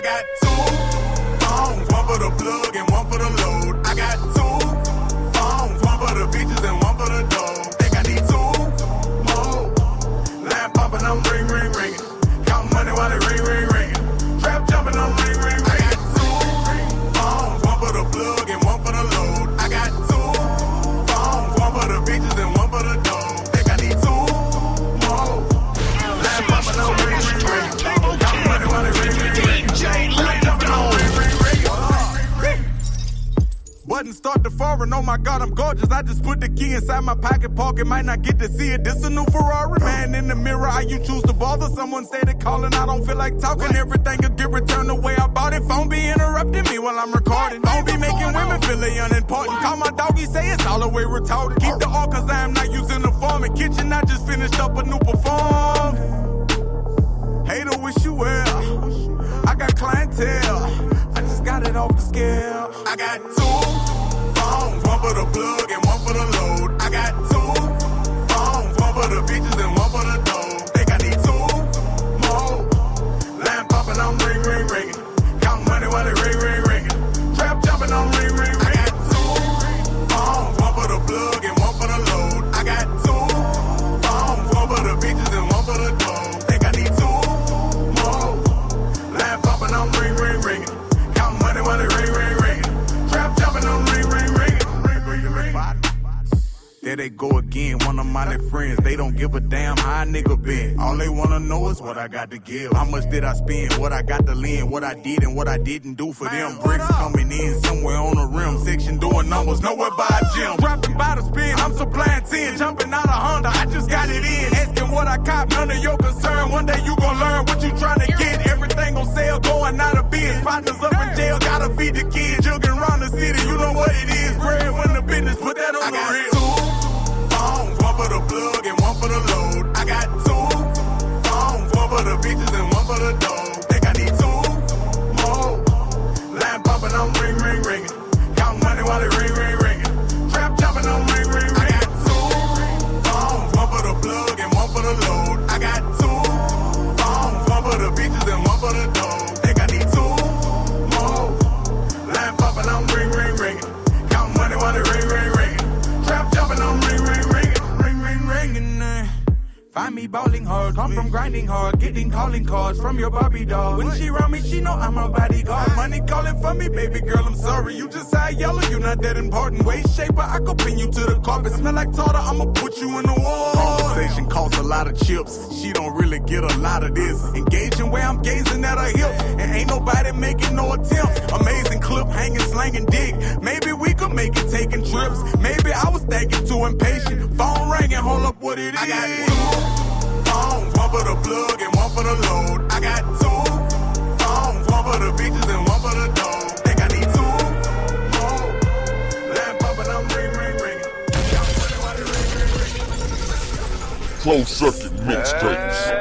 I got two phones, one for the plug and one for the load. I got Button start to foreign, oh my god, I'm gorgeous. I just put the key inside my pocket pocket, might not get to see it. This a new Ferrari, man in the mirror. How you choose to bother? Someone they calling, I don't feel like talking. Everything will get returned the way I bought it. Phone be interrupting me while I'm recording. Phone be making women feel unimportant. Call my doggy, say it's all the way retarded. Keep the all cause I am not using the form. In kitchen, I just finished up a new perform. Hater wish you well. I got clientele. I just got it off the scale. I got two they go again, one of my friends. They don't give a damn how a nigga been. All they wanna know is what I got to give. How much did I spend? What I got to lend? What I did and what I didn't do for them. Bricks coming in somewhere on the rim. Section doing numbers, nowhere by a gym. Dropping by the spin, I'm supplying 10. Jumping out of Honda, I just got it in. Asking what I cop, none of your concern. One me balling hard, come from grinding hard, getting calling cards from your Barbie doll. When she around me, she know I'm a bodyguard. Money calling for me, baby girl, I'm sorry. You just eye yellow, you not that important. Waist shaper, I could pin you to the carpet. Smell like tartar, I'ma put you in the wall. Conversation costs a lot of chips. She don't really get a lot of this. Engaging where I'm gazing at her hips. And ain't nobody making no attempts. Amazing clip, hanging, slanging dick. Maybe we could make it taking trips. Maybe I was thinking too impatient. Phone ringing, hold up what it is. Closed circuit mixtapes.